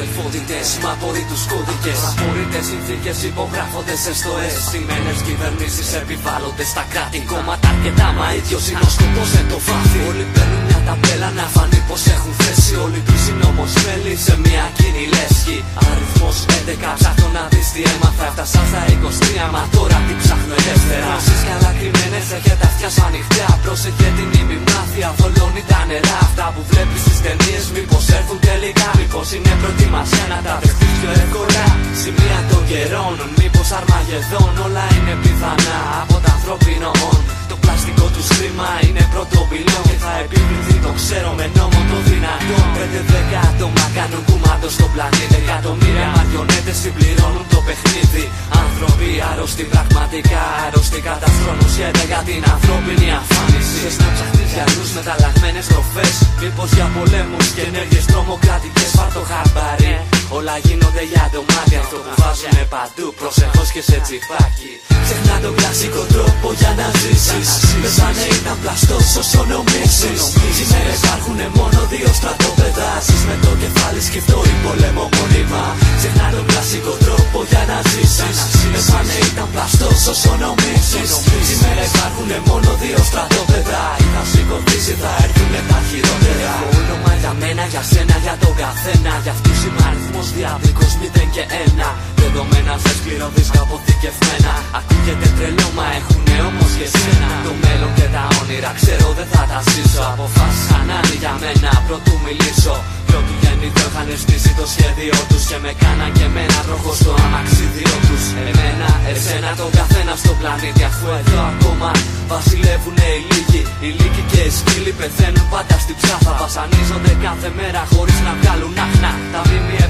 αδελφότητες με απορρίτου κώδικες. Απορρίτε συνθήκες υπογράφονται σε στοέ. Στημένε κυβερνήσεις επιβάλλονται στα κράτη. Κόμματα αρκετά, μα ίδιος είναι ο σκοπός εν το βάθη. Όλοι παίρνουν μια ταμπέλα να φανεί πως έχουν θέση. Όλοι του είναι όμως μέλη σε μια κοινή λέσχη. Αριθμός 11 ψάχνω να δεις τι έμαθα. Έφτασα στα 23, μα τώρα τι ψάχνω ελεύθερα. Όσε καλά κρυμμένε έχετε τα αυτιά σου ανοιχτά. Πρόσεχε την ημιμάθεια, θολώνει τα νερά. Αυτά που βλέπεις στις ταινίες, μήπως έρθουν τελικά. Μήπως είναι προετοιμασία να τα δεχτεί πιο εύκολα. Σημεία των καιρών, μήπως αρμαγεδόν; Όλα είναι πιθανά από τα ανθρώπινο όν. Το πλαστικό του χρήμα είναι πρώτο πυλό και θα επιβληθεί το ξέρω με νόμο το δυνατό. Πέντε δέκα άτομα κάνουν κουμάντο στο πλανήτη. Εκατομμύρια μαριονέτες συμπληρώνουν το παιχνίδι. Άνθρωποι άρρωστοι, πραγματικά άρρωστοι. Καταστρώνουν σχέδια για την ανθρώπινη αφάνιση. Θες να ψάχνει για αλλού μεταλλαγμένες τροφές. Μήπως για πολέμους και ενέργειες τρομοκρατικές. Πάρ το χαμπάρι. Όλα γίνονται για το μάτι. Αυτό που βάζουνε παντού. Προσεχώς και σε τσιπάκι. Ξεχνά τον κλασικό τρόπο για να ζήσεις. Πεθάνε ήταν πλαστό όσο νομίζεις. Σήμερα υπάρχουν μόνο δύο στρατόπεδα. Ζεις με το κεφάλι σκεφτό ή πολέμο μόνιμα. Ξεχνά τον κλασικό τρόπο για να ζήσεις. Πεθάνε ήταν πλαστός όσο νομίζεις. Σήμερα υπάρχουν μόνο δύο στρατόπεδα. Ή θα σηκωθείς ή θα έρθουν τα χειρότερα. Έχω όνομα για μένα, για σένα, για τον καθένα. Για αυτού είμαι αριθμός διαδικό 0 και 1. Δεδομένα σε σκληρό δίσκο αποθηκευμένα. Ακούγεται τρελό, μα έχουνε όμως και σένα. Το μέλλον και τα όνειρα ξέρω δεν θα τα ζήσω. Αποφάσισα να είναι για μένα πρωτού μιλήσω. Πρώτου γεννήτω είχαν στήσει το σχέδιο τους και με κάνα και μένα τροχό στο αμαξίδιο τους. Εμένα, εσένα, τον καθένα στο πλανήτη. Αφού εδώ ακόμα βασιλεύουν οι λίγοι. Οι λίγοι και οι σκύλοι πεθαίνουν πάντα στην ψάθα. Βασανίζονται κάθε μέρα χωρίς να βγάλουν άχνα. Τα ΜΜΕ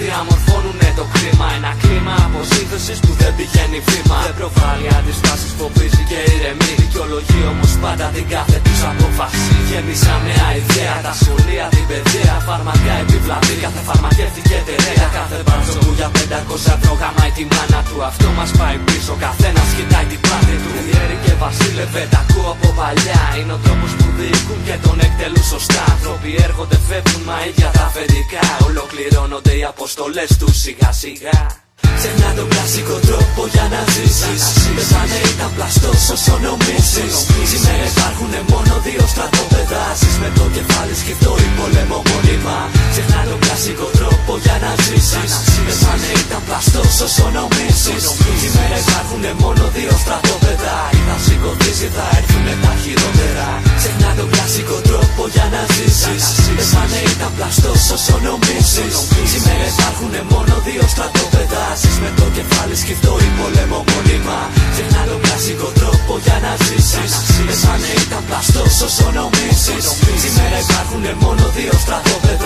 διαμορφώνουν το κλίμα. Ένα κλίμα αποσύνθεση που δεν πηγαίνει βήμα. Δεν προβάλλει αντιστάσεις, φοβίζει και ηρεμεί. Δικαιολογεί όμως πάντα την κάθε τους απόφαση. Γέμισα νέα ιδέα, τα σχολεία, την παιδεία. Φάρμακα επιβλαβή, κάθε φαρμακεύτηκε εταιρεία. Κάθε μπάτσο που για 500 ευρώ γαμάει τη μάνα του. Αυτό μας πάει πίσω, καθένας κοιτάει την πλάτη του. Διέρη και βασίλευε, τα ακούω από παλιά. Είναι ο τρόπος που διοικούν και τον εκτελούν σωστά. Άνθρωποι έρχονται, φεύγουν, μα ίδια τα αφεντικά. Ολοκληρώνονται οι αποστολές τους σιγά σιγά. Ξεχνά τον κλασικό τρόπο για να ζήσεις Πεθάνε ήταν πλαστός όσο νομίζεις Σήμερα υπάρχουν μόνο δύο στρατόπεδα Ζεις με το κεφάλι σκεφτό Σήμερα υπάρχουν μόνο δύο στρατόπεδα. Ή θα σηκωθείς ή θα έρθουν τα χειρότερα. Ξεχνά τον κλασικό τρόπο για να ζήσεις. Πεθάνε ήταν πλαστός όσο νομίζεις. Σήμερα υπάρχουν μόνο δύο στρατόπεδα. Ζεις με το κεφάλι σκεφτό ή πολέμο μόνιμα. Ξεχνά τον κλασικό τρόπο για να ζήσεις. Πεθάνε ήταν πλαστός όσο νομίζεις. Σήμερα υπάρχουν μόνο δύο στρατόπεδα